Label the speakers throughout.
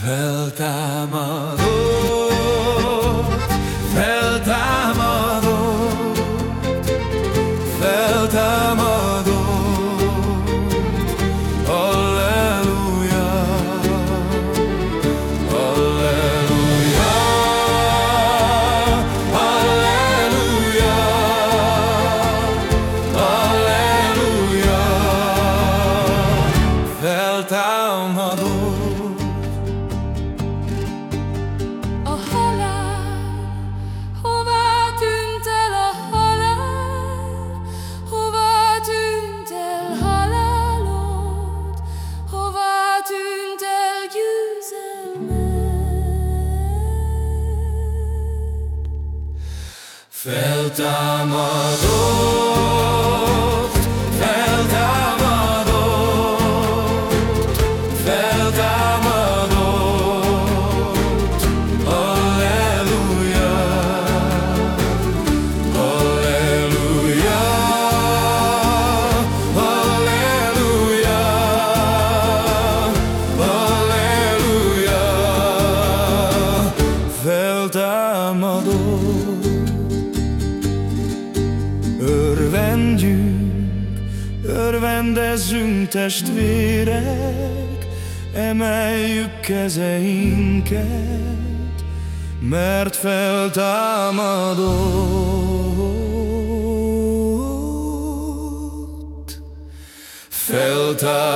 Speaker 1: Feltámadok, feltámadok, feltámadok, Alleluja, Alleluja, Alleluja, Alleluja, feltámadok. Feltámadott, Örvendjünk, örvendezzünk testvérek, emeljük kezeinket, mert feltámadott. Feltámadott.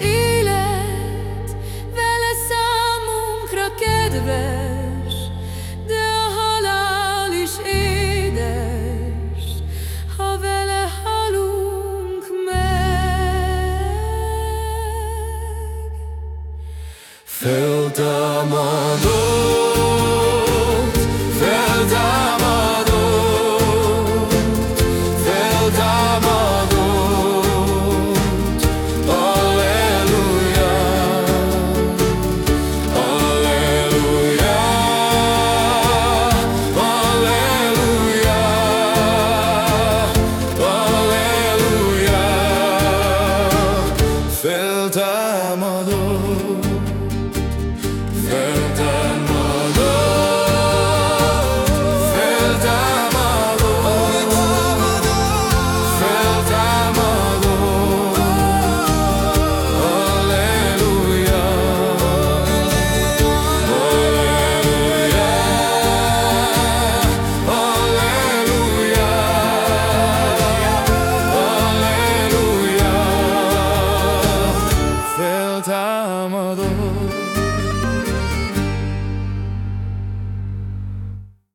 Speaker 1: élet vele számunkra kedves, de a halál is édes, ha vele halunk meg. Föltámadó feltámadok, feltámadok, feltámadok. amado.